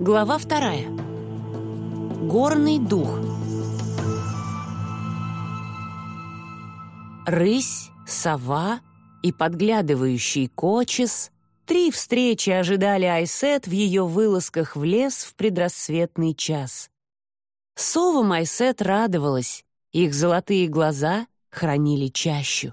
Глава вторая. Горный дух. Рысь, сова и подглядывающий кочес — три встречи ожидали Айсет в ее вылазках в лес в предрассветный час. Совам Айсет радовалась, их золотые глаза хранили чащу.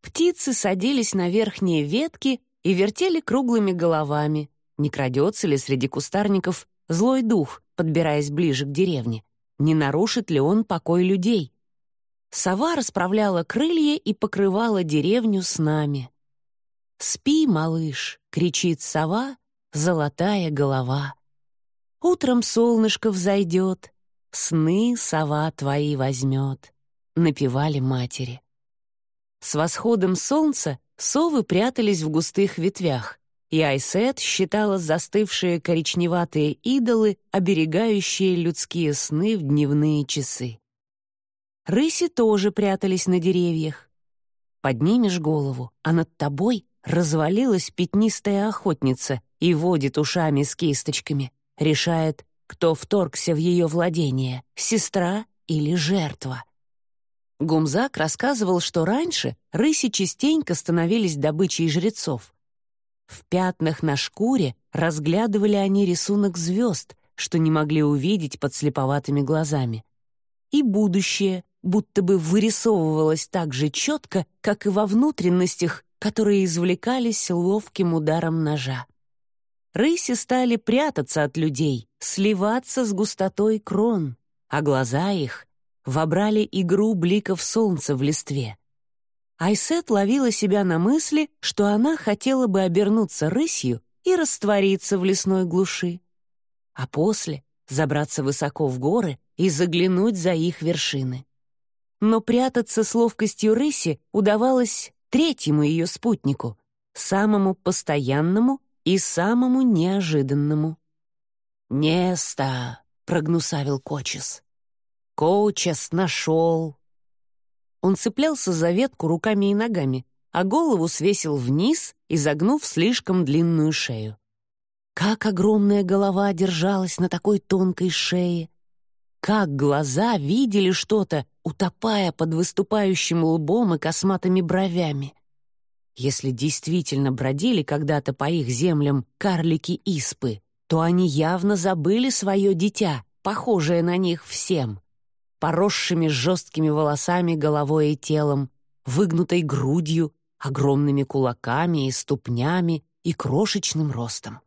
Птицы садились на верхние ветки и вертели круглыми головами, не крадется ли среди кустарников злой дух, подбираясь ближе к деревне, не нарушит ли он покой людей. Сова расправляла крылья и покрывала деревню снами. «Спи, малыш!» — кричит сова, золотая голова. «Утром солнышко взойдет, сны сова твои возьмет», — напевали матери. С восходом солнца совы прятались в густых ветвях, и Айсет считала застывшие коричневатые идолы, оберегающие людские сны в дневные часы. Рыси тоже прятались на деревьях. Поднимешь голову, а над тобой развалилась пятнистая охотница и водит ушами с кисточками, решает, кто вторгся в ее владение — сестра или жертва. Гумзак рассказывал, что раньше рыси частенько становились добычей жрецов. В пятнах на шкуре разглядывали они рисунок звезд, что не могли увидеть под слеповатыми глазами. И будущее будто бы вырисовывалось так же четко, как и во внутренностях, которые извлекались ловким ударом ножа. Рыси стали прятаться от людей, сливаться с густотой крон, а глаза их вобрали игру бликов солнца в листве. Айсет ловила себя на мысли, что она хотела бы обернуться рысью и раствориться в лесной глуши, а после забраться высоко в горы и заглянуть за их вершины. Но прятаться с ловкостью рыси удавалось третьему ее спутнику, самому постоянному и самому неожиданному. «Неста!» — прогнусавил Кочес. Коучас нашел. Он цеплялся за ветку руками и ногами, а голову свесил вниз, изогнув слишком длинную шею. Как огромная голова держалась на такой тонкой шее! Как глаза видели что-то, утопая под выступающим лбом и косматыми бровями! Если действительно бродили когда-то по их землям карлики-испы, то они явно забыли свое дитя, похожее на них всем поросшими жесткими волосами головой и телом, выгнутой грудью, огромными кулаками и ступнями и крошечным ростом.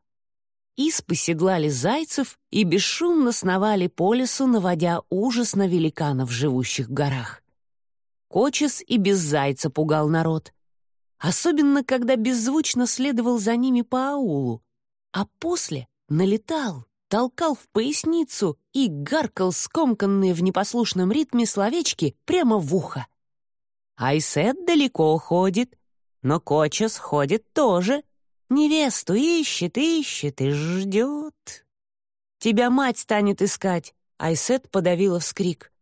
Испы седлали зайцев и бесшумно сновали по лесу, наводя ужас на великанов, живущих в горах. Кочес и без зайца пугал народ. Особенно, когда беззвучно следовал за ними по аулу, а после налетал, толкал в поясницу и гаркал скомканные в непослушном ритме словечки прямо в ухо. Айсет далеко ходит, но Кочес ходит тоже. Невесту ищет, ищет и ждет. Тебя мать станет искать, Айсет подавила вскрик.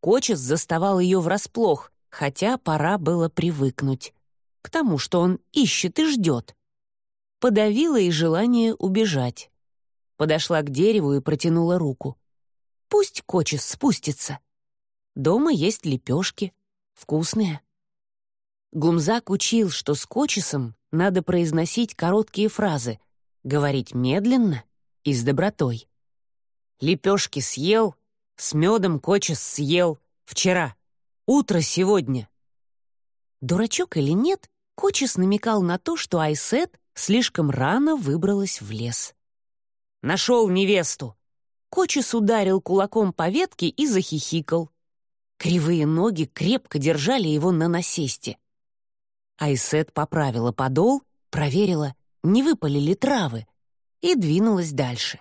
Кочес заставал ее врасплох, хотя пора было привыкнуть к тому, что он ищет и ждет. Подавила и желание убежать подошла к дереву и протянула руку. «Пусть Кочес спустится. Дома есть лепешки, вкусные». Гумзак учил, что с Кочесом надо произносить короткие фразы, говорить медленно и с добротой. «Лепешки съел, с медом Кочес съел, вчера, утро сегодня». Дурачок или нет, Кочес намекал на то, что Айсет слишком рано выбралась в лес. Нашел невесту!» Кочес ударил кулаком по ветке и захихикал. Кривые ноги крепко держали его на насесте. Айсет поправила подол, проверила, не выпали ли травы, и двинулась дальше.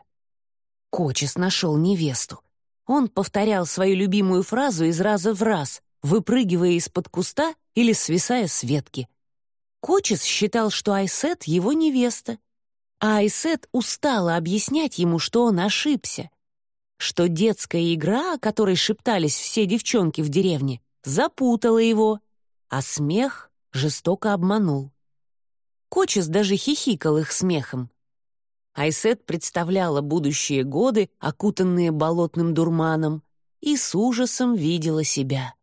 Кочес нашел невесту. Он повторял свою любимую фразу из раза в раз, выпрыгивая из-под куста или свисая с ветки. Кочес считал, что Айсет — его невеста, а Айсет устала объяснять ему, что он ошибся, что детская игра, о которой шептались все девчонки в деревне, запутала его, а смех жестоко обманул. Кочес даже хихикал их смехом. Айсет представляла будущие годы, окутанные болотным дурманом, и с ужасом видела себя.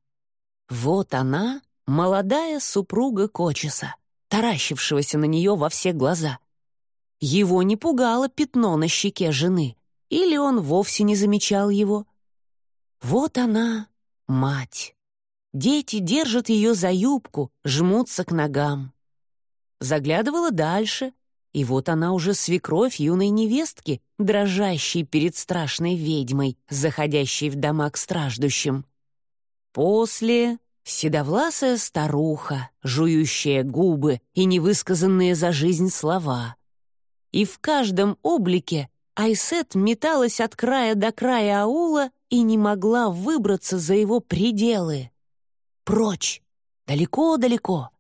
Вот она, молодая супруга Кочеса, таращившегося на нее во все глаза. Его не пугало пятно на щеке жены, или он вовсе не замечал его. Вот она, мать. Дети держат ее за юбку, жмутся к ногам. Заглядывала дальше, и вот она уже свекровь юной невестки, дрожащей перед страшной ведьмой, заходящей в дома к страждущим. После — седовласая старуха, жующая губы и невысказанные за жизнь слова. И в каждом облике Айсет металась от края до края аула и не могла выбраться за его пределы. Прочь, далеко-далеко.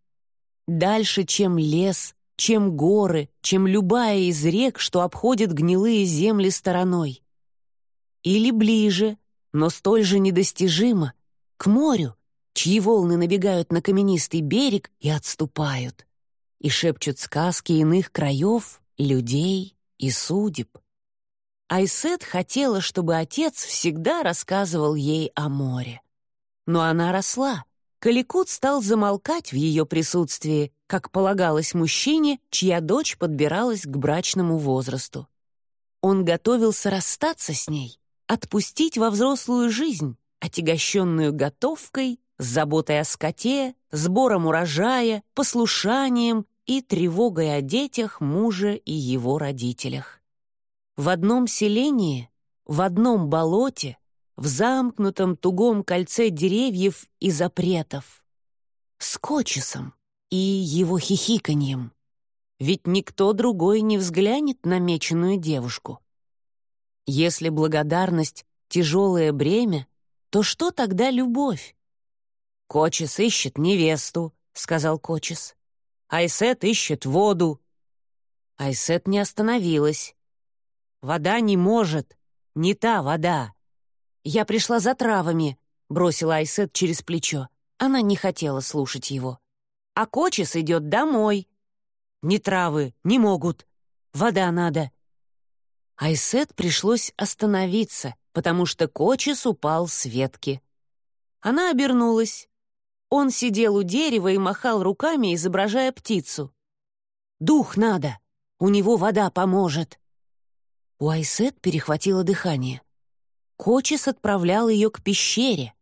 Дальше, чем лес, чем горы, чем любая из рек, что обходит гнилые земли стороной. Или ближе, но столь же недостижимо, к морю, чьи волны набегают на каменистый берег и отступают, и шепчут сказки иных краев, людей и судеб. Айсет хотела, чтобы отец всегда рассказывал ей о море. Но она росла, Каликут стал замолкать в ее присутствии, как полагалось мужчине, чья дочь подбиралась к брачному возрасту. Он готовился расстаться с ней, отпустить во взрослую жизнь, отягощенную готовкой, заботой о скоте, сбором урожая, послушанием и тревогой о детях мужа и его родителях. В одном селении, в одном болоте, в замкнутом тугом кольце деревьев и запретов. С Кочесом и его хихиканьем. Ведь никто другой не взглянет на меченую девушку. Если благодарность — тяжелое бремя, то что тогда любовь? «Кочес ищет невесту», — сказал Кочес. «Айсет ищет воду». Айсет не остановилась. «Вода не может, не та вода. «Я пришла за травами», — бросила Айсет через плечо. Она не хотела слушать его. «А Кочес идет домой». «Ни травы, не могут. Вода надо». Айсет пришлось остановиться, потому что Кочес упал с ветки. Она обернулась. Он сидел у дерева и махал руками, изображая птицу. «Дух надо! У него вода поможет!» У Айсет перехватило дыхание. Кочес отправлял ее к пещере.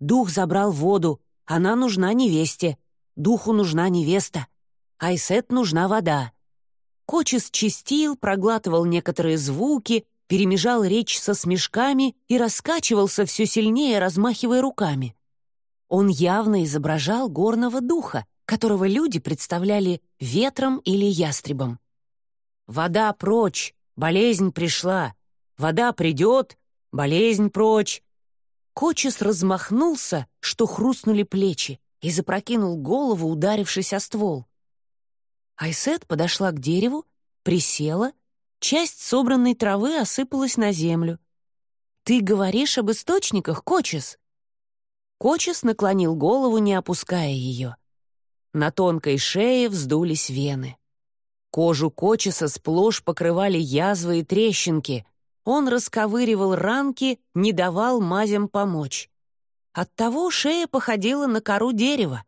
Дух забрал воду, она нужна невесте. Духу нужна невеста. Айсет нужна вода. Кочес чистил, проглатывал некоторые звуки, перемежал речь со смешками и раскачивался все сильнее, размахивая руками. Он явно изображал горного духа, которого люди представляли ветром или ястребом. «Вода прочь! Болезнь пришла! Вода придет! Болезнь прочь!» Кочес размахнулся, что хрустнули плечи, и запрокинул голову, ударившись о ствол. Айсет подошла к дереву, присела, часть собранной травы осыпалась на землю. «Ты говоришь об источниках, Кочес?» Кочес наклонил голову, не опуская ее. На тонкой шее вздулись вены. Кожу Кочеса сплошь покрывали язвы и трещинки, он расковыривал ранки, не давал мазям помочь. Оттого шея походила на кору дерева.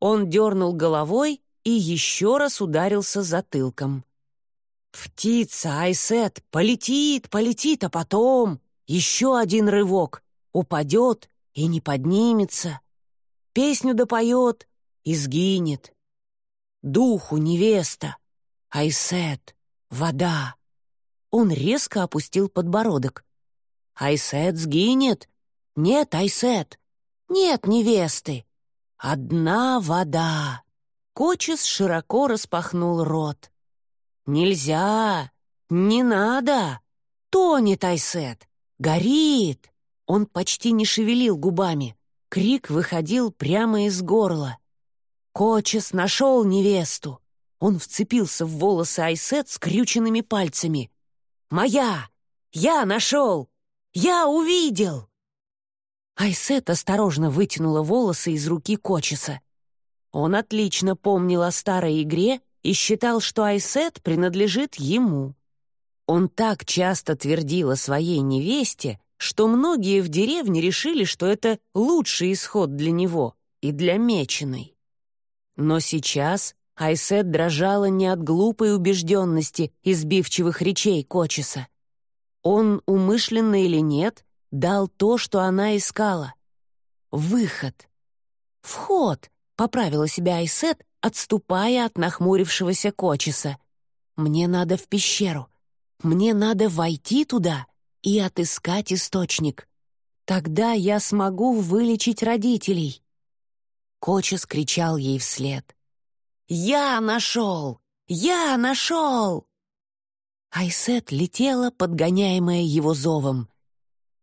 Он дернул головой и еще раз ударился затылком. «Птица, Айсет, полетит, полетит, а потом еще один рывок, упадет и не поднимется, песню допоет и сгинет. Духу невеста, Айсет, вода». Он резко опустил подбородок. «Айсет сгинет? Нет, Айсет! Нет невесты! Одна вода!» Кочес широко распахнул рот. «Нельзя! Не надо! Тонет Айсет! Горит!» Он почти не шевелил губами. Крик выходил прямо из горла. Кочес нашел невесту. Он вцепился в волосы Айсет скрюченными пальцами. Моя! Я нашел! Я увидел!» Айсет осторожно вытянула волосы из руки Кочеса. Он отлично помнил о старой игре и считал, что Айсет принадлежит ему. Он так часто твердил о своей невесте, что многие в деревне решили, что это лучший исход для него и для Меченой. Но сейчас Айсет дрожала не от глупой убежденности избивчивых речей Кочеса. Он, умышленно или нет, дал то, что она искала. Выход. Вход, поправила себя Айсет, отступая от нахмурившегося Кочеса. Мне надо в пещеру. Мне надо войти туда и отыскать источник. Тогда я смогу вылечить родителей. Кочес кричал ей вслед. «Я нашел! Я нашел!» Айсет летела, подгоняемая его зовом.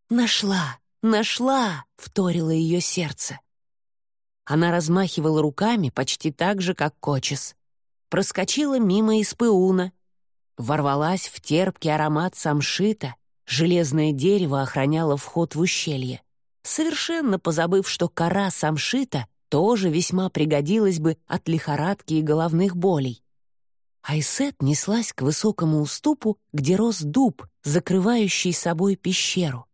«Нашла! Нашла!» — вторило ее сердце. Она размахивала руками почти так же, как Кочес. Проскочила мимо Испыуна. Ворвалась в терпкий аромат самшита. Железное дерево охраняло вход в ущелье. Совершенно позабыв, что кора самшита тоже весьма пригодилась бы от лихорадки и головных болей. Айсет неслась к высокому уступу, где рос дуб, закрывающий собой пещеру.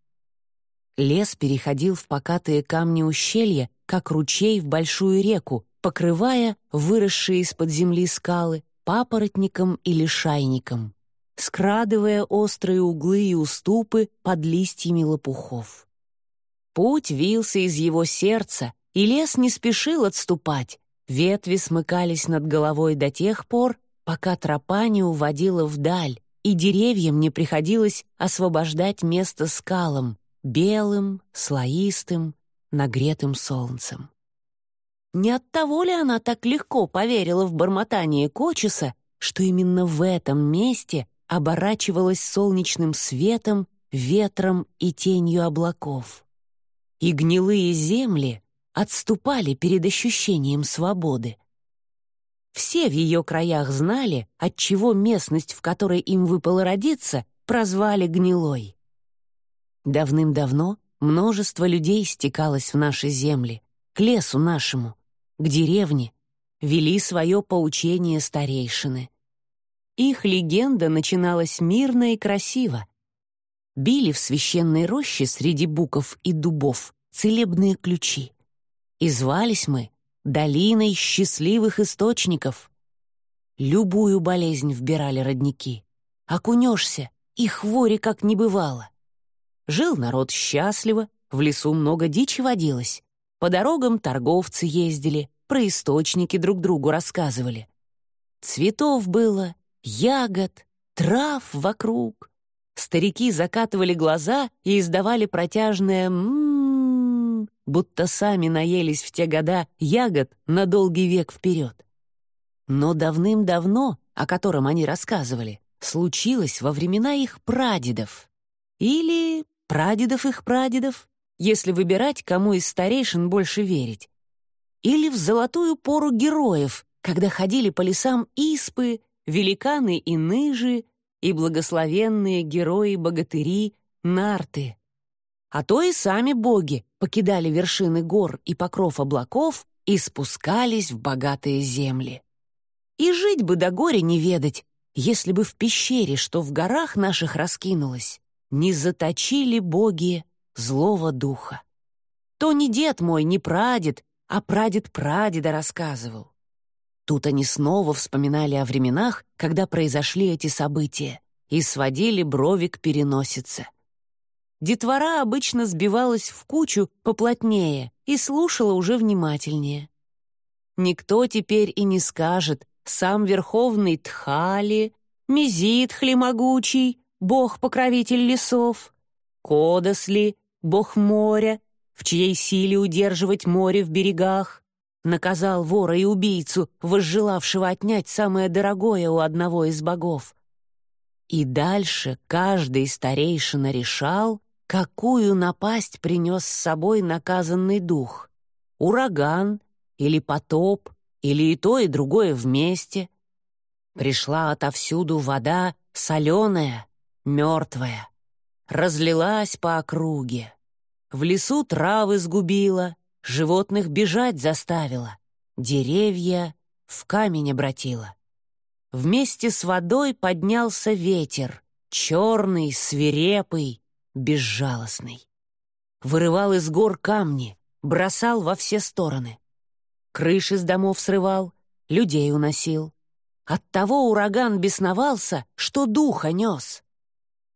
Лес переходил в покатые камни ущелья, как ручей в большую реку, покрывая выросшие из-под земли скалы папоротником или шайником, скрадывая острые углы и уступы под листьями лопухов. Путь вился из его сердца, и лес не спешил отступать. Ветви смыкались над головой до тех пор, пока тропа не уводила вдаль, и деревьям не приходилось освобождать место скалам, белым, слоистым, нагретым солнцем. Не от того ли она так легко поверила в бормотание Кочеса, что именно в этом месте оборачивалась солнечным светом, ветром и тенью облаков? И гнилые земли отступали перед ощущением свободы. Все в ее краях знали, отчего местность, в которой им выпало родиться, прозвали гнилой. Давным-давно множество людей стекалось в наши земли, к лесу нашему, к деревне, вели свое поучение старейшины. Их легенда начиналась мирно и красиво. Били в священной роще среди буков и дубов целебные ключи. И звались мы долиной счастливых источников. Любую болезнь вбирали родники. Окунешься, и хвори как не бывало. Жил народ счастливо, в лесу много дичи водилось. По дорогам торговцы ездили, про источники друг другу рассказывали. Цветов было, ягод, трав вокруг. Старики закатывали глаза и издавали протяжное «м-м-м», будто сами наелись в те года ягод на долгий век вперед. Но давным-давно, о котором они рассказывали, случилось во времена их прадедов. Или прадедов их прадедов, если выбирать, кому из старейшин больше верить. Или в золотую пору героев, когда ходили по лесам испы, великаны и ныжи, и благословенные герои-богатыри нарты а то и сами боги покидали вершины гор и покров облаков и спускались в богатые земли. И жить бы до горя не ведать, если бы в пещере, что в горах наших раскинулось, не заточили боги злого духа. То не дед мой, не прадед, а прадед прадеда рассказывал. Тут они снова вспоминали о временах, когда произошли эти события, и сводили брови к переносице — Детвора обычно сбивалась в кучу поплотнее и слушала уже внимательнее. Никто теперь и не скажет «сам верховный Тхали», «Мизит хлемогучий», «бог-покровитель лесов», «Кодосли», «бог моря», в чьей силе удерживать море в берегах, наказал вора и убийцу, возжелавшего отнять самое дорогое у одного из богов. И дальше каждый старейшина решал, Какую напасть принес с собой наказанный дух? Ураган или потоп, или и то, и другое вместе? Пришла отовсюду вода соленая, мертвая, разлилась по округе. В лесу травы сгубила, животных бежать заставила, деревья в камень обратила. вместе с водой поднялся ветер, черный, свирепый, безжалостный. Вырывал из гор камни, бросал во все стороны. Крыши с домов срывал, людей уносил. Оттого ураган бесновался, что духа нес.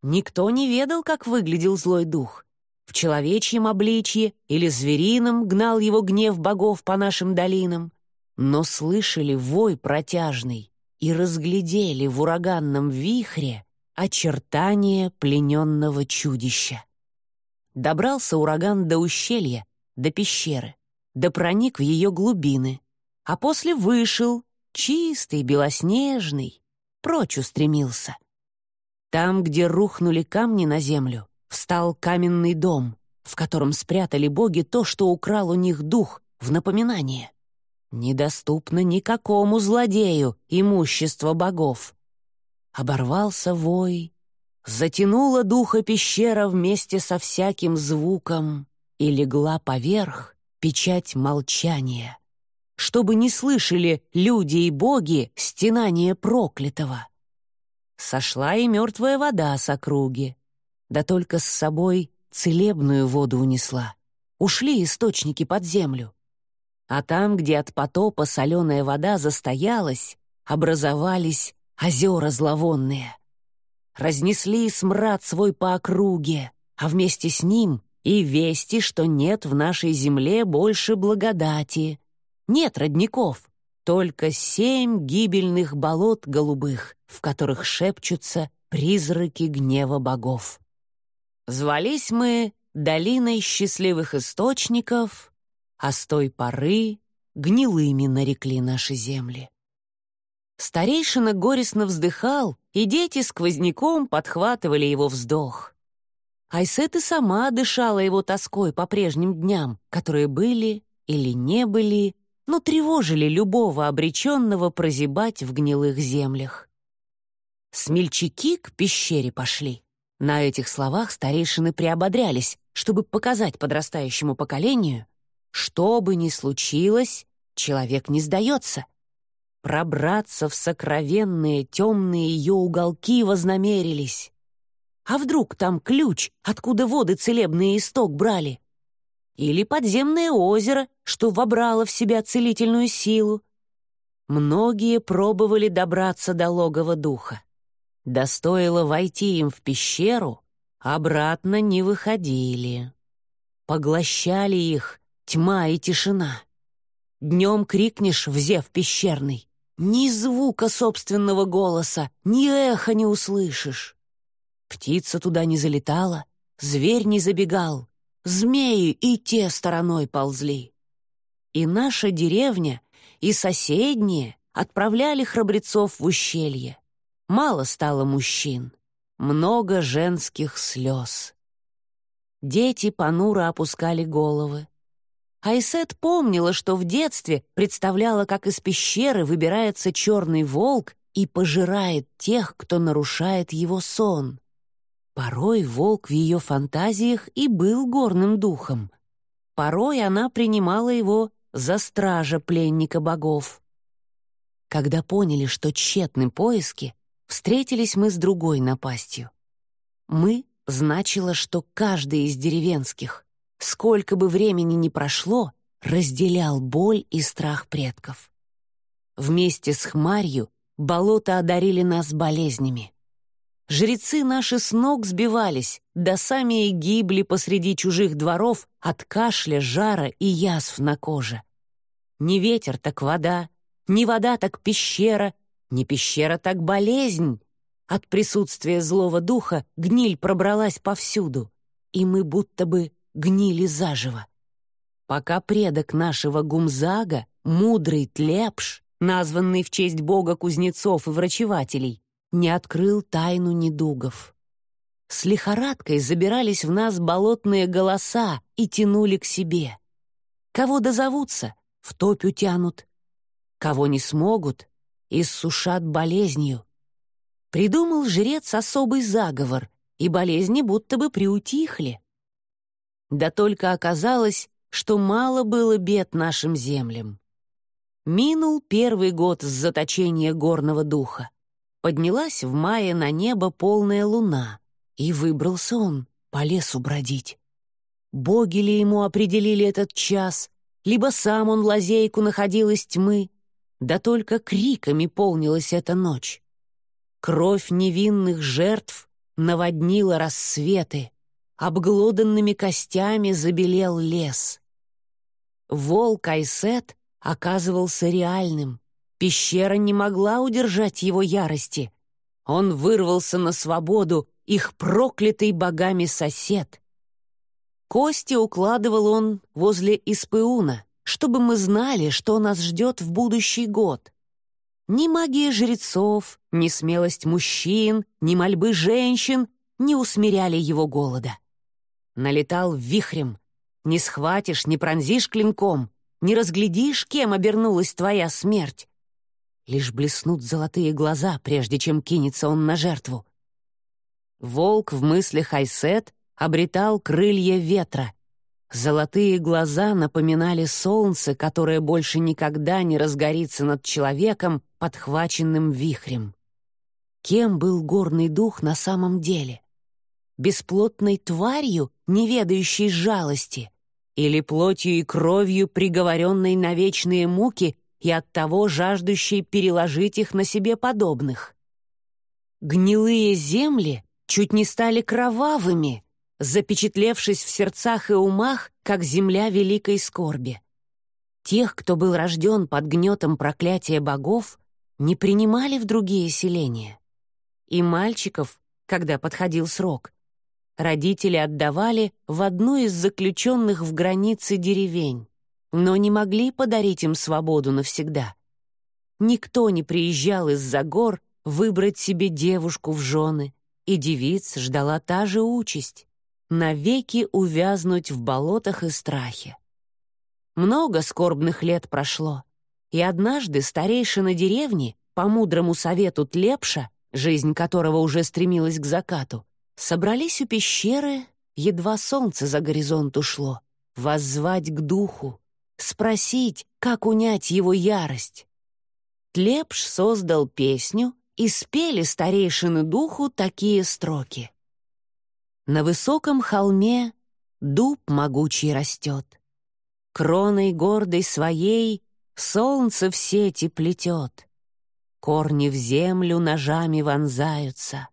Никто не ведал, как выглядел злой дух. В человечьем обличье или зверином гнал его гнев богов по нашим долинам. Но слышали вой протяжный и разглядели в ураганном вихре очертания плененного чудища. Добрался ураган до ущелья, до пещеры, да проник в ее глубины, а после вышел, чистый, белоснежный, прочь устремился. Там, где рухнули камни на землю, встал каменный дом, в котором спрятали боги то, что украл у них дух, в напоминание. Недоступно никакому злодею имущество богов. Оборвался вой, затянула духа пещера вместе со всяким звуком и легла поверх печать молчания, чтобы не слышали люди и боги стенания проклятого. Сошла и мертвая вода с округи, да только с собой целебную воду унесла. Ушли источники под землю. А там, где от потопа соленая вода застоялась, образовались озера зловонные. Разнесли смрад свой по округе, а вместе с ним и вести, что нет в нашей земле больше благодати. Нет родников, только семь гибельных болот голубых, в которых шепчутся призраки гнева богов. Звались мы долиной счастливых источников, а с той поры гнилыми нарекли наши земли. Старейшина горестно вздыхал, и дети сквозняком подхватывали его вздох. Айсет и сама дышала его тоской по прежним дням, которые были или не были, но тревожили любого обреченного прозябать в гнилых землях. Смельчаки к пещере пошли. На этих словах старейшины приободрялись, чтобы показать подрастающему поколению, что бы ни случилось, человек не сдается. Пробраться в сокровенные темные ее уголки вознамерились. А вдруг там ключ, откуда воды целебные исток брали? Или подземное озеро, что вобрало в себя целительную силу? Многие пробовали добраться до логова духа. Да войти им в пещеру, обратно не выходили. Поглощали их тьма и тишина. Днем крикнешь в зев пещерный, ни звука собственного голоса, ни эха не услышишь. Птица туда не залетала, зверь не забегал, змеи и те стороной ползли. И наша деревня, и соседние отправляли храбрецов в ущелье. Мало стало мужчин, много женских слез. Дети понуро опускали головы. Айсет помнила, что в детстве представляла, как из пещеры выбирается черный волк и пожирает тех, кто нарушает его сон. Порой волк в ее фантазиях и был горным духом. Порой она принимала его за стража пленника богов. Когда поняли, что тщетны поиски, встретились мы с другой напастью. «Мы» значило, что каждый из деревенских, сколько бы времени ни прошло, разделял боль и страх предков. Вместе с хмарью болота одарили нас болезнями. Жрецы наши с ног сбивались, да сами и гибли посреди чужих дворов от кашля, жара и язв на коже. Не ветер, так вода, не вода, так пещера, не пещера, так болезнь. От присутствия злого духа гниль пробралась повсюду, и мы будто бы гнили заживо. Пока предок нашего Гумзага, мудрый Тлепш, названный в честь бога кузнецов и врачевателей, не открыл тайну недугов. С лихорадкой забирались в нас болотные голоса и тянули к себе. Кого дозовутся, в топь утянут. Кого не смогут, иссушат болезнью. Придумал жрец особый заговор, и болезни будто бы приутихли. Да только оказалось, что мало было бед нашим землям. Минул первый год с заточения горного духа. Поднялась в мае на небо полная луна, и выбрался он по лесу бродить. Боги ли ему определили этот час, либо сам он лазейку находил из тьмы, да только криками полнилась эта ночь. Кровь невинных жертв наводнила рассветы, обглоданными костями забелел лес. Волк Айсет оказывался реальным. Пещера не могла удержать его ярости. Он вырвался на свободу, их проклятый богами сосед. Кости укладывал он возле Испеуна, чтобы мы знали, что нас ждет в будущий год. Ни магия жрецов, ни смелость мужчин, ни мольбы женщин не усмиряли его голода. Налетал вихрем. Не схватишь, не пронзишь клинком, не разглядишь, кем обернулась твоя смерть. Лишь блеснут золотые глаза, прежде чем кинется он на жертву. Волк в мыслях Айсет обретал крылья ветра. Золотые глаза напоминали солнце, которое больше никогда не разгорится над человеком, подхваченным вихрем. Кем был горный дух на самом деле? Бесплотной тварью, не ведающей жалости? Или плотью и кровью, приговоренной на вечные муки и оттого жаждущей переложить их на себе подобных? Гнилые земли чуть не стали кровавыми, запечатлевшись в сердцах и умах, как земля великой скорби. Тех, кто был рожден под гнетом проклятия богов, не принимали в другие селения. И мальчиков, когда подходил срок, родители отдавали в одну из заключенных в границе деревень, но не могли подарить им свободу навсегда. Никто не приезжал из-за гор выбрать себе девушку в жены, и девиц ждала та же участь — навеки увязнуть в болотах и страхе. Много скорбных лет прошло, и однажды старейшина деревни, по мудрому совету Тлепша, жизнь которого уже стремилась к закату, собрались у пещеры, едва солнце за горизонт ушло, воззвать к духу, спросить, как унять его ярость. Тлепш создал песню, и спели старейшины духу такие строки. На высоком холме дуб могучий растет, Кроной гордой своей солнце в сети плетет, Корни в землю ножами вонзаются,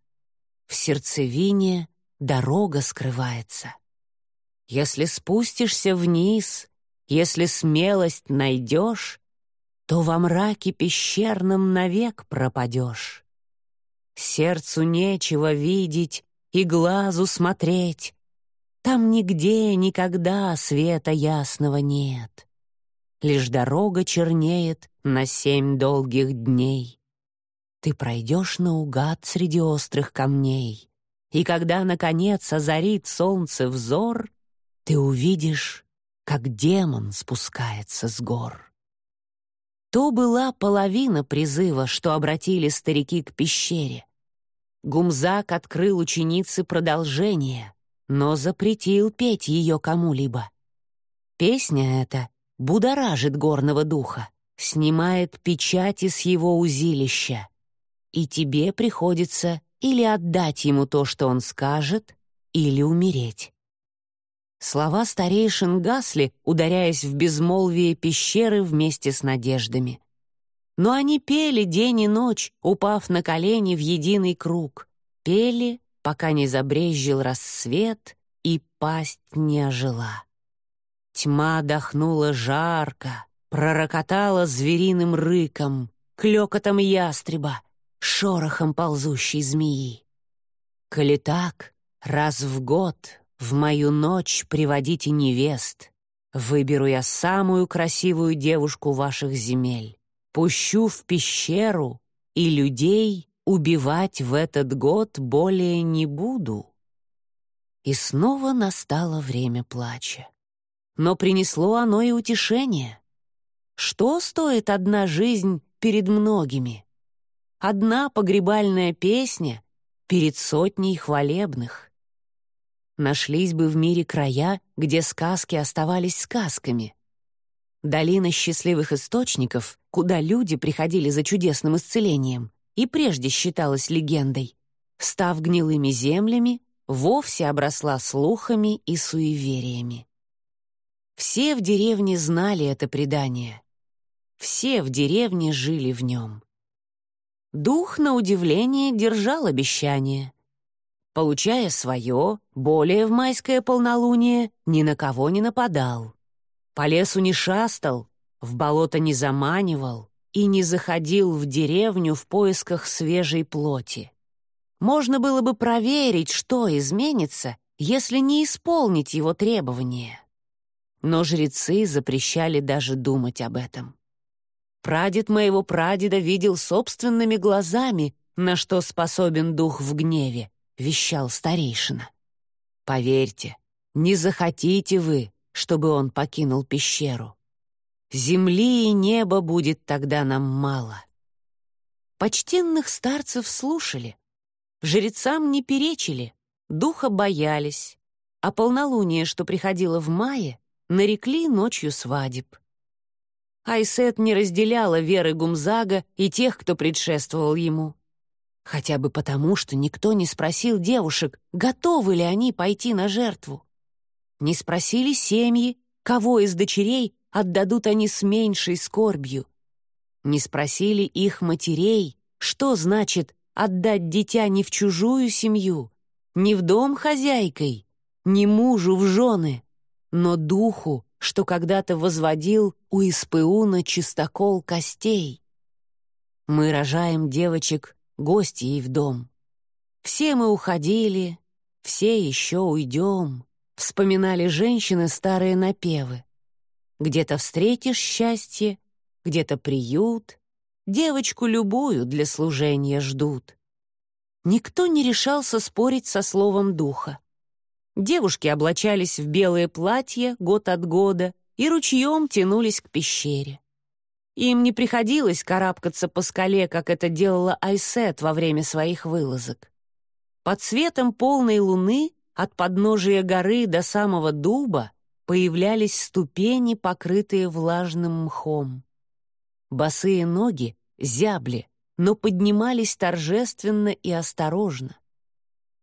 В сердцевине дорога скрывается. Если спустишься вниз, если смелость найдешь, то во мраке пещерном навек пропадешь. Сердцу нечего видеть и глазу смотреть, там нигде никогда света ясного нет. Лишь дорога чернеет на семь долгих дней. Ты пройдешь наугад среди острых камней, и когда, наконец, озарит солнце взор, ты увидишь, как демон спускается с гор. То была половина призыва, что обратили старики к пещере. Гумзак открыл ученице продолжение, но запретил петь ее кому-либо. Песня эта будоражит горного духа, снимает печати с его узилища. И тебе приходится или отдать ему то, что он скажет, или умереть. Слова старейшин гасли, ударяясь в безмолвие пещеры вместе с надеждами. Но они пели день и ночь, упав на колени в единый круг. Пели, пока не забрезжил рассвет и пасть не ожила. Тьма дохнула жарко, пророкотала звериным рыком, клёкотом ястреба, шорохом ползущей змеи. Коли так, раз в год в мою ночь приводите невест. Выберу я самую красивую девушку ваших земель. Пущу в пещеру, и людей убивать в этот год более не буду». И снова настало время плача. Но принесло оно и утешение. Что стоит одна жизнь перед многими? Одна погребальная песня перед сотней хвалебных. Нашлись бы в мире края, где сказки оставались сказками. Долина счастливых источников, куда люди приходили за чудесным исцелением, и прежде считалась легендой. Став гнилыми землями, вовсе обросла слухами и суевериями. Все в деревне знали это предание. Все в деревне жили в нем. Дух, на удивление, держал обещание. Получая свое, более в майское полнолуние, ни на кого не нападал. По лесу не шастал, в болото не заманивал и не заходил в деревню в поисках свежей плоти. Можно было бы проверить, что изменится, если не исполнить его требования. Но жрецы запрещали даже думать об этом. Прадед моего прадеда видел собственными глазами, на что способен дух в гневе, вещал старейшина. Поверьте, не захотите вы, чтобы он покинул пещеру. Земли и неба будет тогда нам мало. Почтенных старцев слушали, жрецам не перечили, духа боялись, а полнолуние, что приходило в мае, нарекли ночью свадеб. Айсет не разделяла веры Гумзага и тех, кто предшествовал ему. Хотя бы потому, что никто не спросил девушек, готовы ли они пойти на жертву. Не спросили семьи, кого из дочерей отдадут они с меньшей скорбью. Не спросили их матерей, что значит отдать дитя не в чужую семью, не в дом хозяйкой, не мужу в жены, но духу, что когда-то возводил у ИСПУ на чистокол костей. Мы рожаем девочек гостьей в дом. Все мы уходили, все еще уйдем. Вспоминали женщины старые напевы. Где-то встретишь счастье, где-то приют, девочку любую для служения ждут. Никто не решался спорить со словом духа. Девушки облачались в белые платья год от года и ручьем тянулись к пещере. Им не приходилось карабкаться по скале, как это делала Айсет во время своих вылазок. Под светом полной луны от подножия горы до самого дуба появлялись ступени, покрытые влажным мхом. Босые ноги зябли, но поднимались торжественно и осторожно.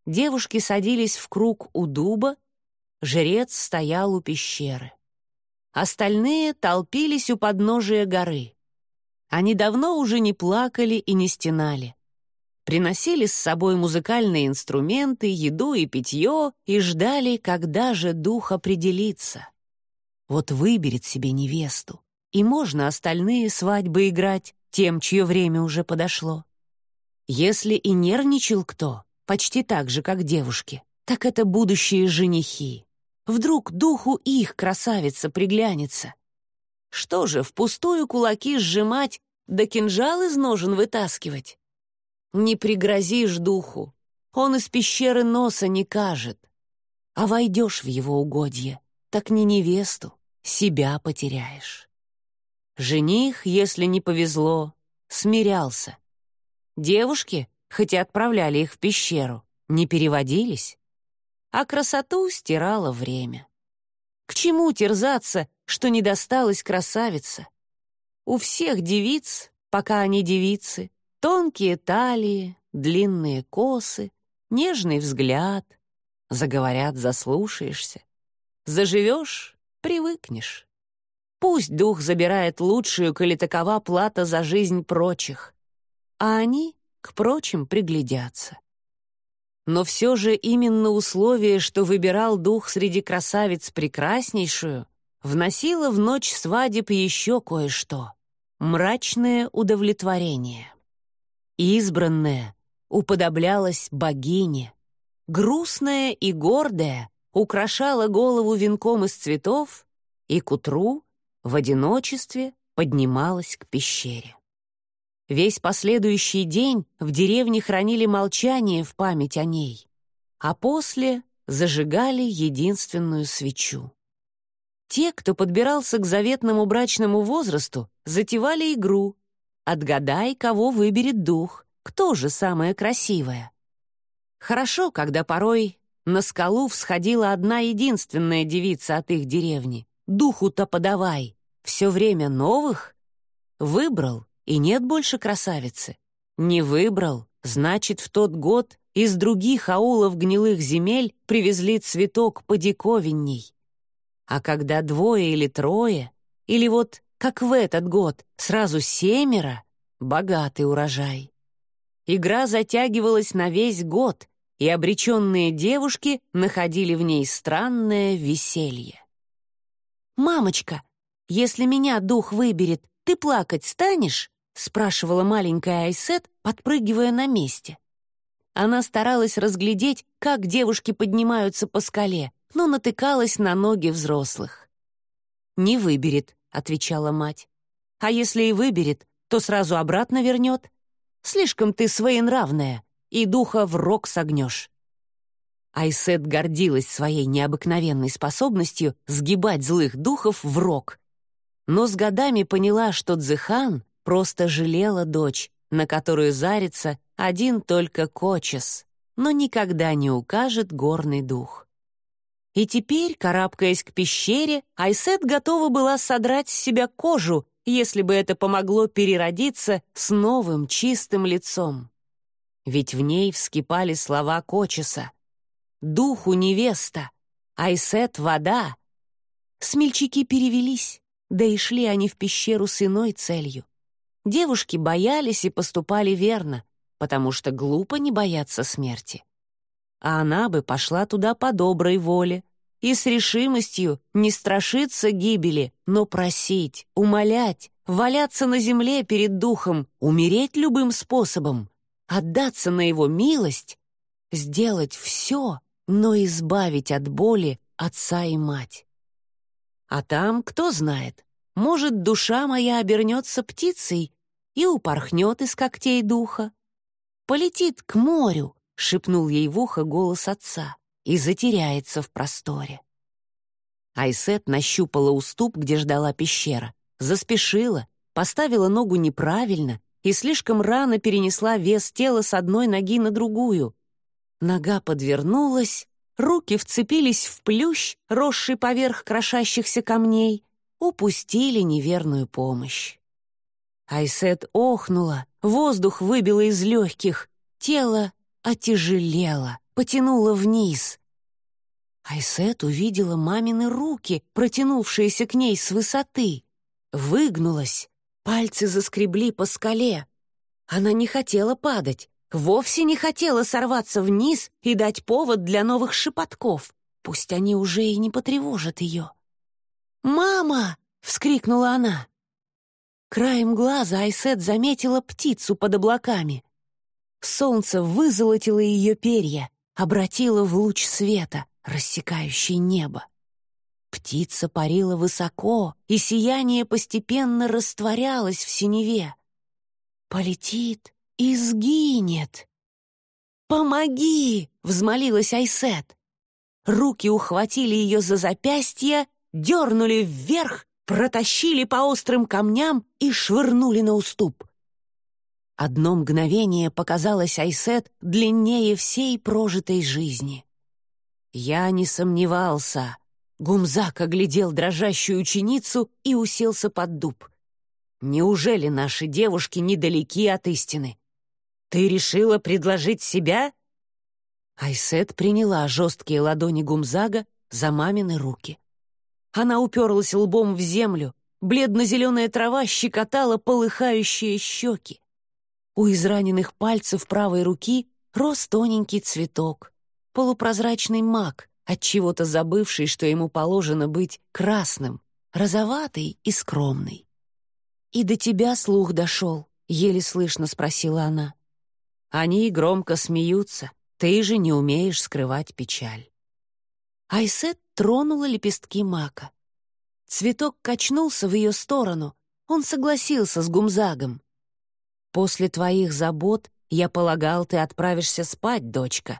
Девушки садились в круг у дуба, жрец стоял у пещеры. Остальные толпились у подножия горы. Они давно уже не плакали и не стенали приносили с собой музыкальные инструменты, еду и питье и ждали, когда же дух определится. Вот выберет себе невесту, и можно остальные свадьбы играть тем, чье время уже подошло. Если и нервничал кто, почти так же, как девушки, так это будущие женихи. Вдруг духу их красавица приглянется. Что же, впустую кулаки сжимать, да кинжал из ножен вытаскивать? Не пригрозишь духу, он из пещеры носа не кажет. А войдешь в его угодье, так не невесту, себя потеряешь. Жених, если не повезло, смирялся. Девушки, хоть и отправляли их в пещеру, не переводились, а красоту стирало время. К чему терзаться, что не досталась красавица? У всех девиц, пока они девицы, Тонкие талии, длинные косы, нежный взгляд. Заговорят, заслушаешься. Заживешь — привыкнешь. Пусть дух забирает лучшую, коли такова плата за жизнь прочих, а они к прочим приглядятся. Но все же именно условие, что выбирал дух среди красавиц прекраснейшую, вносило в ночь свадеб еще кое-что — мрачное удовлетворение. Избранная уподоблялась богине. Грустная и гордая украшала голову венком из цветов и к утру в одиночестве поднималась к пещере. Весь последующий день в деревне хранили молчание в память о ней, а после зажигали единственную свечу. Те, кто подбирался к заветному брачному возрасту, затевали игру, Отгадай, кого выберет дух, кто же самая красивая. Хорошо, когда порой на скалу всходила одна единственная девица от их деревни. Духу-то подавай. Все время новых? Выбрал, и нет больше красавицы. Не выбрал, значит, в тот год из других аулов гнилых земель привезли цветок подиковинней. А когда двое или трое, или вот, как в этот год, сразу семеро, богатый урожай. Игра затягивалась на весь год, и обреченные девушки находили в ней странное веселье. «Мамочка, если меня дух выберет, ты плакать станешь?» — спрашивала маленькая Айсет, подпрыгивая на месте. Она старалась разглядеть, как девушки поднимаются по скале, но натыкалась на ноги взрослых. «Не выберет», — отвечала мать. «А если и выберет, то сразу обратно вернет. Слишком ты своенравная, и духа в рог согнешь». Айсет гордилась своей необыкновенной способностью сгибать злых духов в рог. Но с годами поняла, что Дзыхан просто жалела дочь, на которую зарится один только Кочес, но никогда не укажет горный дух. И теперь, карабкаясь к пещере, Айсет готова была содрать с себя кожу если бы это помогло переродиться с новым чистым лицом. Ведь в ней вскипали слова Кочеса. «Духу невеста, Айсет — вода». Смельчаки перевелись, да и шли они в пещеру с иной целью. Девушки боялись и поступали верно, потому что глупо не бояться смерти. А она бы пошла туда по доброй воле, и с решимостью не страшиться гибели, но просить, умолять, валяться на земле перед духом, умереть любым способом, отдаться на его милость, сделать все, но избавить от боли отца и мать. А там, кто знает, может, душа моя обернется птицей и упорхнет из когтей духа. Полетит к морю, — шепнул ей в ухо голос отца и затеряется в просторе. Айсет нащупала уступ, где ждала пещера, заспешила, поставила ногу неправильно и слишком рано перенесла вес тела с одной ноги на другую. Нога подвернулась, руки вцепились в плющ, росший поверх крошащихся камней, упустили неверную помощь. Айсет охнула, воздух выбило из легких, тело отяжелело, потянуло вниз. Айсет увидела мамины руки, протянувшиеся к ней с высоты. Выгнулась, пальцы заскребли по скале. Она не хотела падать, вовсе не хотела сорваться вниз и дать повод для новых шепотков. Пусть они уже и не потревожат ее. «Мама!» — вскрикнула она. Краем глаза Айсет заметила птицу под облаками. Солнце вызолотило ее перья, обратило в луч света рассекающий небо. Птица парила высоко, и сияние постепенно растворялось в синеве. Полетит и сгинет. «Помоги!» — взмолилась Айсет. Руки ухватили ее за запястье, дернули вверх, протащили по острым камням и швырнули на уступ. Одно мгновение показалось Айсет длиннее всей прожитой жизни. Я не сомневался. Гумзак оглядел дрожащую ученицу и уселся под дуб. Неужели наши девушки недалеки от истины? Ты решила предложить себя? Айсет приняла жесткие ладони Гумзага за мамины руки. Она уперлась лбом в землю, бледно-зеленая трава щекотала полыхающие щеки. У израненных пальцев правой руки рос тоненький цветок полупрозрачный маг, от чего-то забывший, что ему положено быть красным, розоватый и скромный. «И до тебя слух дошел», — еле слышно спросила она. Они громко смеются, ты же не умеешь скрывать печаль. Айсет тронула лепестки мака. Цветок качнулся в ее сторону, он согласился с Гумзагом. «После твоих забот я полагал, ты отправишься спать, дочка»,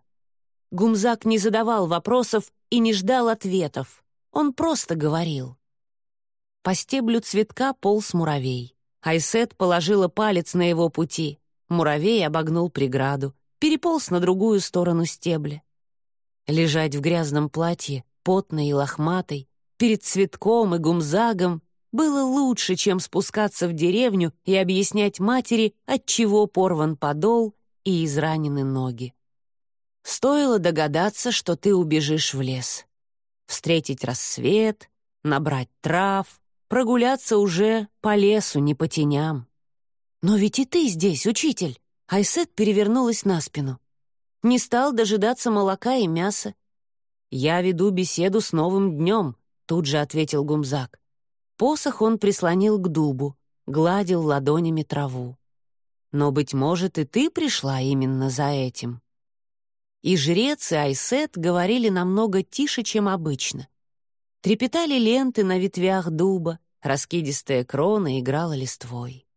Гумзак не задавал вопросов и не ждал ответов. Он просто говорил. По стеблю цветка полз муравей. Айсет положила палец на его пути. Муравей обогнул преграду, переполз на другую сторону стебля. Лежать в грязном платье, потной и лохматой, перед цветком и гумзагом было лучше, чем спускаться в деревню и объяснять матери, от чего порван подол и изранены ноги. Стоило догадаться, что ты убежишь в лес. Встретить рассвет, набрать трав, прогуляться уже по лесу, не по теням. «Но ведь и ты здесь, учитель!» Айсет перевернулась на спину. Не стал дожидаться молока и мяса. «Я веду беседу с новым днем», — тут же ответил Гумзак. Посох он прислонил к дубу, гладил ладонями траву. «Но, быть может, и ты пришла именно за этим». И жрец, и Айсет говорили намного тише, чем обычно. Трепетали ленты на ветвях дуба, раскидистая крона играла листвой.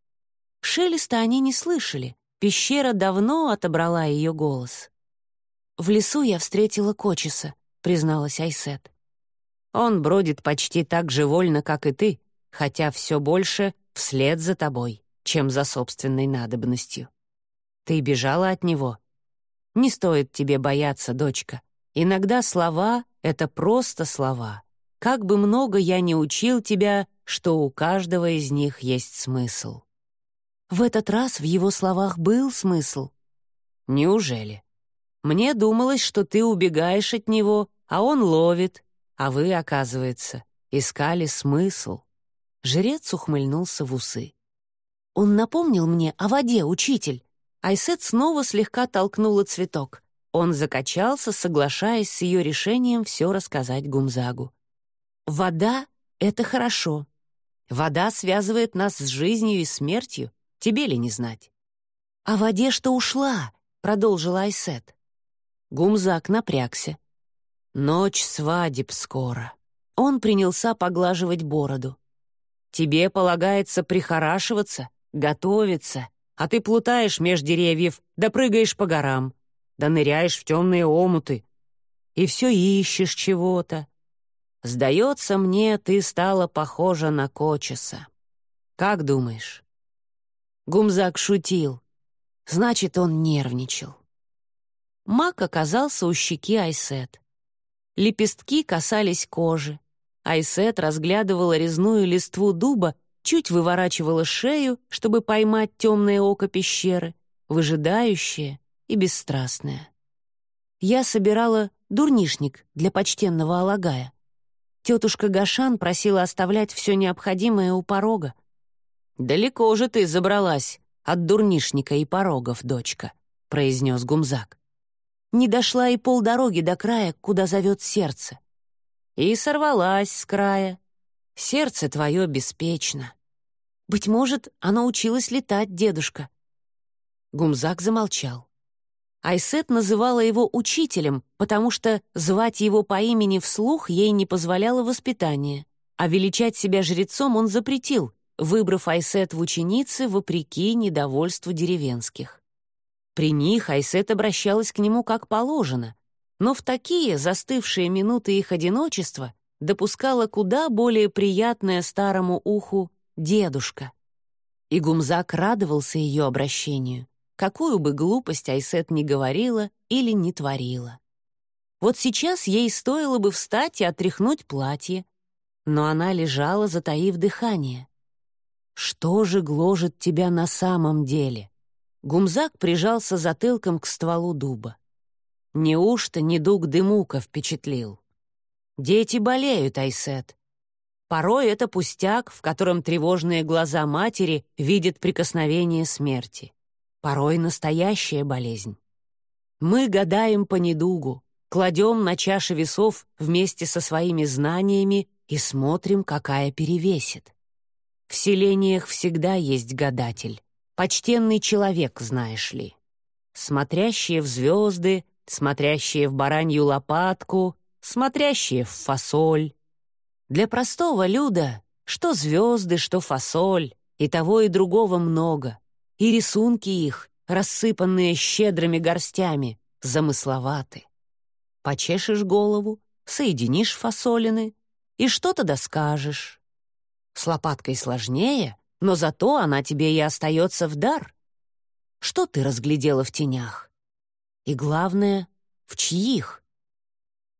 Шелеста они не слышали, пещера давно отобрала ее голос. «В лесу я встретила Кочеса», — призналась Айсет. «Он бродит почти так же вольно, как и ты, хотя все больше вслед за тобой, чем за собственной надобностью. Ты бежала от него. Не стоит тебе бояться, дочка. Иногда слова — это просто слова. Как бы много я ни учил тебя, что у каждого из них есть смысл». В этот раз в его словах был смысл. «Неужели?» Мне думалось, что ты убегаешь от него, а он ловит, а вы, оказывается, искали смысл». Жрец ухмыльнулся в усы. «Он напомнил мне о воде, учитель». Айсет снова слегка толкнула цветок. Он закачался, соглашаясь с ее решением все рассказать Гумзагу. «Вода — это хорошо. Вода связывает нас с жизнью и смертью, тебе ли не знать?» «О воде, что ушла», — продолжила Айсет. Гумзак напрягся. «Ночь свадеб скоро». Он принялся поглаживать бороду. «Тебе полагается прихорашиваться, готовиться, а ты плутаешь меж деревьев, да прыгаешь по горам, да ныряешь в темные омуты. И все ищешь чего-то. Сдается мне, ты стала похожа на Кочеса. Как думаешь?» Гумзак шутил. Значит, он нервничал. Мак оказался у щеки Айсет. Лепестки касались кожи. Айсет разглядывала резную листву дуба, чуть выворачивала шею, чтобы поймать темное око пещеры, выжидающее и бесстрастное. Я собирала дурнишник для почтенного Алагая. Тетушка Гашан просила оставлять все необходимое у порога. «Далеко же ты забралась от дурнишника и порогов, дочка», — произнес Гумзак не дошла и полдороги до края, куда зовет сердце. И сорвалась с края. Сердце твое беспечно. Быть может, оно училось летать, дедушка. Гумзак замолчал. Айсет называла его учителем, потому что звать его по имени вслух ей не позволяло воспитание, а величать себя жрецом он запретил, выбрав Айсет в ученицы вопреки недовольству деревенских. При них Айсет обращалась к нему как положено, но в такие застывшие минуты их одиночества допускала куда более приятное старому уху «дедушка». И Гумзак радовался ее обращению, какую бы глупость Айсет ни говорила или не творила. Вот сейчас ей стоило бы встать и отряхнуть платье, но она лежала, затаив дыхание. «Что же гложет тебя на самом деле?» Гумзак прижался затылком к стволу дуба. Неужто недуг дымука впечатлил? Дети болеют, Айсет. Порой это пустяк, в котором тревожные глаза матери видят прикосновение смерти. Порой настоящая болезнь. Мы гадаем по недугу, кладем на чаши весов вместе со своими знаниями и смотрим, какая перевесит. В селениях всегда есть гадатель. Почтенный человек, знаешь ли. Смотрящие в звезды, смотрящие в баранью лопатку, смотрящие в фасоль. Для простого люда что звезды, что фасоль, и того и другого много, и рисунки их, рассыпанные щедрыми горстями, замысловаты. Почешешь голову, соединишь фасолины, и что тогда скажешь? С лопаткой сложнее, но зато она тебе и остается в дар. Что ты разглядела в тенях? И главное, в чьих?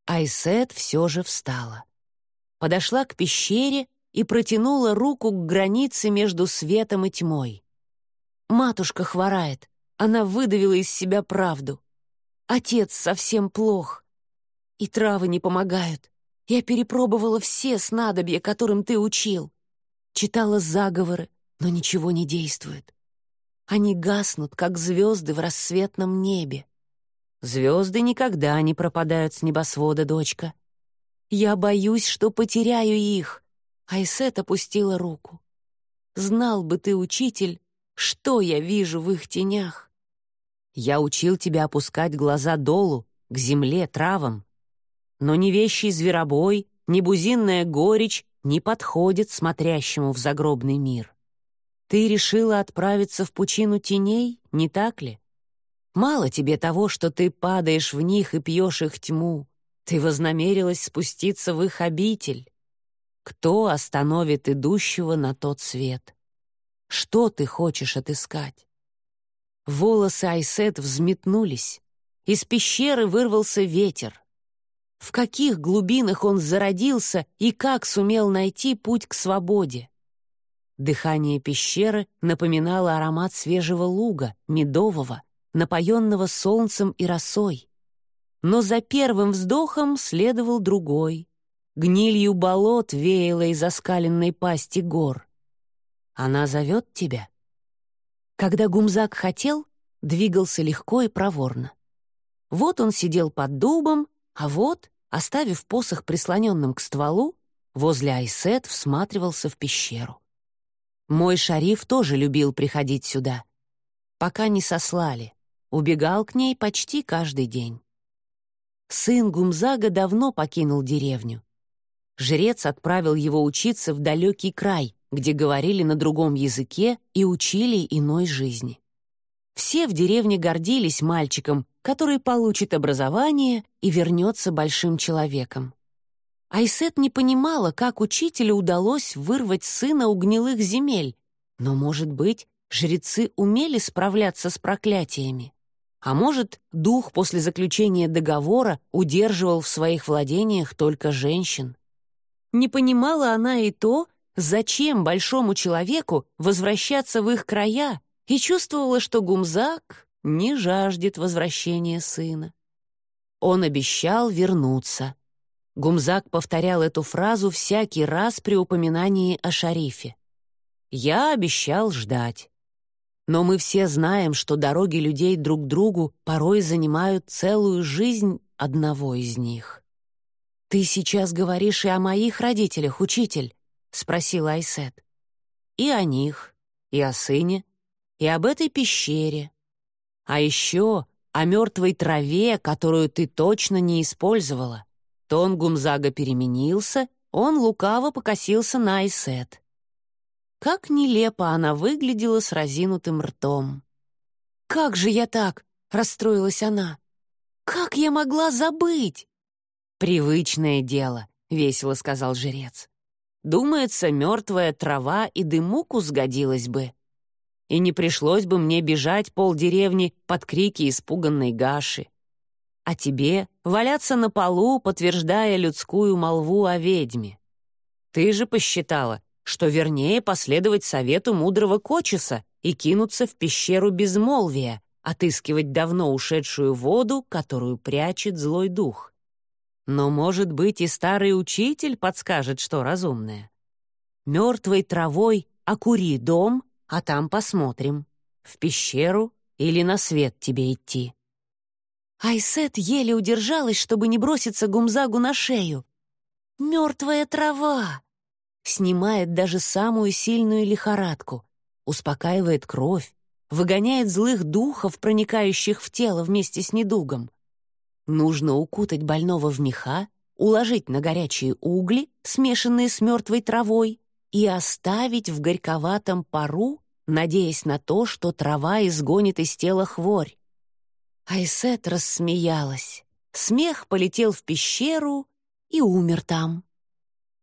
Айсет все же встала. Подошла к пещере и протянула руку к границе между светом и тьмой. Матушка хворает, она выдавила из себя правду. Отец совсем плох. И травы не помогают. Я перепробовала все снадобья, которым ты учил. Читала заговоры, но ничего не действует. Они гаснут, как звезды в рассветном небе. Звезды никогда не пропадают с небосвода, дочка. Я боюсь, что потеряю их. Айсет опустила руку. Знал бы ты, учитель, что я вижу в их тенях. Я учил тебя опускать глаза долу, к земле, травам. Но ни вещий зверобой, ни бузинная горечь не подходит смотрящему в загробный мир. Ты решила отправиться в пучину теней, не так ли? Мало тебе того, что ты падаешь в них и пьешь их тьму. Ты вознамерилась спуститься в их обитель. Кто остановит идущего на тот свет? Что ты хочешь отыскать? Волосы Айсет взметнулись. Из пещеры вырвался ветер. В каких глубинах он зародился и как сумел найти путь к свободе? Дыхание пещеры напоминало аромат свежего луга, медового, напоенного солнцем и росой. Но за первым вздохом следовал другой. Гнилью болот веяло из оскаленной пасти гор. Она зовет тебя? Когда Гумзак хотел, двигался легко и проворно. Вот он сидел под дубом, а вот, оставив посох прислоненным к стволу, возле Айсет всматривался в пещеру. Мой шариф тоже любил приходить сюда. Пока не сослали. Убегал к ней почти каждый день. Сын Гумзага давно покинул деревню. Жрец отправил его учиться в далекий край, где говорили на другом языке и учили иной жизни. Все в деревне гордились мальчиком, который получит образование и вернется большим человеком. Айсет не понимала, как учителю удалось вырвать сына у гнилых земель, но, может быть, жрецы умели справляться с проклятиями. А может, дух после заключения договора удерживал в своих владениях только женщин. Не понимала она и то, Зачем большому человеку возвращаться в их края, и чувствовала, что Гумзак не жаждет возвращения сына. Он обещал вернуться. Гумзак повторял эту фразу всякий раз при упоминании о шарифе. «Я обещал ждать». Но мы все знаем, что дороги людей друг к другу порой занимают целую жизнь одного из них. «Ты сейчас говоришь и о моих родителях, учитель», — спросила Айсет. «И о них, и о сыне, и об этой пещере. А еще о мертвой траве, которую ты точно не использовала». Тон Гумзага переменился, он лукаво покосился на Айсет. Как нелепо она выглядела с разинутым ртом. «Как же я так?» — расстроилась она. «Как я могла забыть?» «Привычное дело», — весело сказал жрец. Думается, мертвая трава и дымуку сгодилась бы. И не пришлось бы мне бежать полдеревни под крики испуганной Гаши. А тебе валяться на полу, подтверждая людскую молву о ведьме. Ты же посчитала, что вернее последовать совету мудрого Кочеса и кинуться в пещеру безмолвия, отыскивать давно ушедшую воду, которую прячет злой дух. Но, может быть, и старый учитель подскажет, что разумное. Мертвой травой окури дом, а там посмотрим. В пещеру или на свет тебе идти. Айсет еле удержалась, чтобы не броситься Гумзагу на шею. «Мертвая трава!» Снимает даже самую сильную лихорадку, успокаивает кровь, выгоняет злых духов, проникающих в тело вместе с недугом. Нужно укутать больного в меха, уложить на горячие угли, смешанные с мертвой травой, и оставить в горьковатом пару, надеясь на то, что трава изгонит из тела хворь. Айсет рассмеялась. Смех полетел в пещеру и умер там.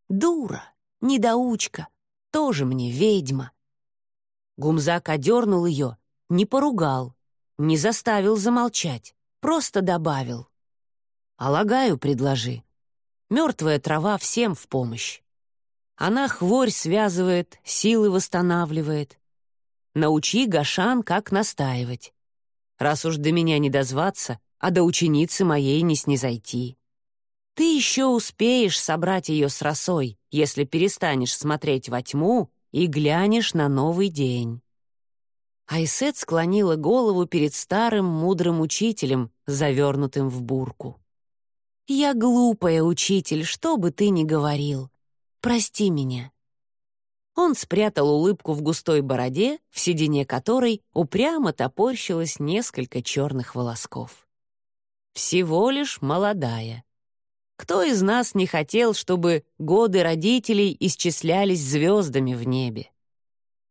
Дура, недоучка, тоже мне ведьма. Гумзак одернул ее, не поругал, не заставил замолчать, просто добавил. Алагаю предложи. Мертвая трава всем в помощь. Она хворь связывает, силы восстанавливает. Научи Гашан, как настаивать. Раз уж до меня не дозваться, а до ученицы моей не снизойти. Ты еще успеешь собрать ее с росой, если перестанешь смотреть во тьму и глянешь на новый день. Айсет склонила голову перед старым мудрым учителем, завернутым в бурку. «Я глупая, учитель, что бы ты ни говорил. Прости меня». Он спрятал улыбку в густой бороде, в седине которой упрямо топорщилось несколько черных волосков. Всего лишь молодая. Кто из нас не хотел, чтобы годы родителей исчислялись звездами в небе?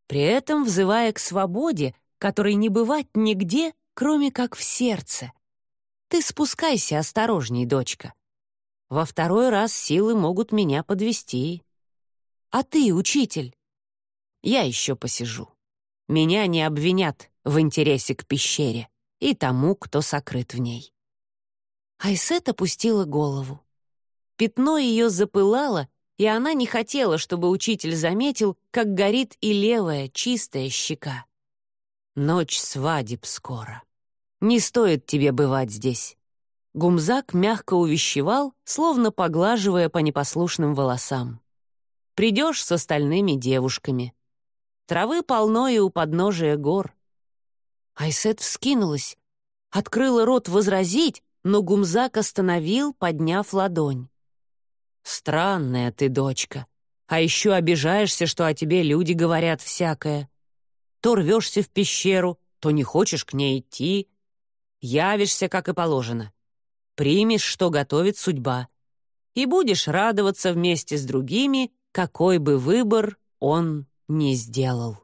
При этом взывая к свободе, которой не бывать нигде, кроме как в сердце. Ты спускайся осторожней, дочка. Во второй раз силы могут меня подвести. А ты, учитель? Я еще посижу. Меня не обвинят в интересе к пещере и тому, кто сокрыт в ней. Айсет опустила голову. Пятно ее запылало, и она не хотела, чтобы учитель заметил, как горит и левая, чистая щека. Ночь свадеб скоро. Не стоит тебе бывать здесь. Гумзак мягко увещевал, словно поглаживая по непослушным волосам. Придешь с остальными девушками. Травы полно и у подножия гор. Айсет вскинулась, открыла рот возразить, но Гумзак остановил, подняв ладонь. «Странная ты, дочка. А еще обижаешься, что о тебе люди говорят всякое. То рвешься в пещеру, то не хочешь к ней идти. Явишься, как и положено. Примешь, что готовит судьба. И будешь радоваться вместе с другими, какой бы выбор он ни сделал.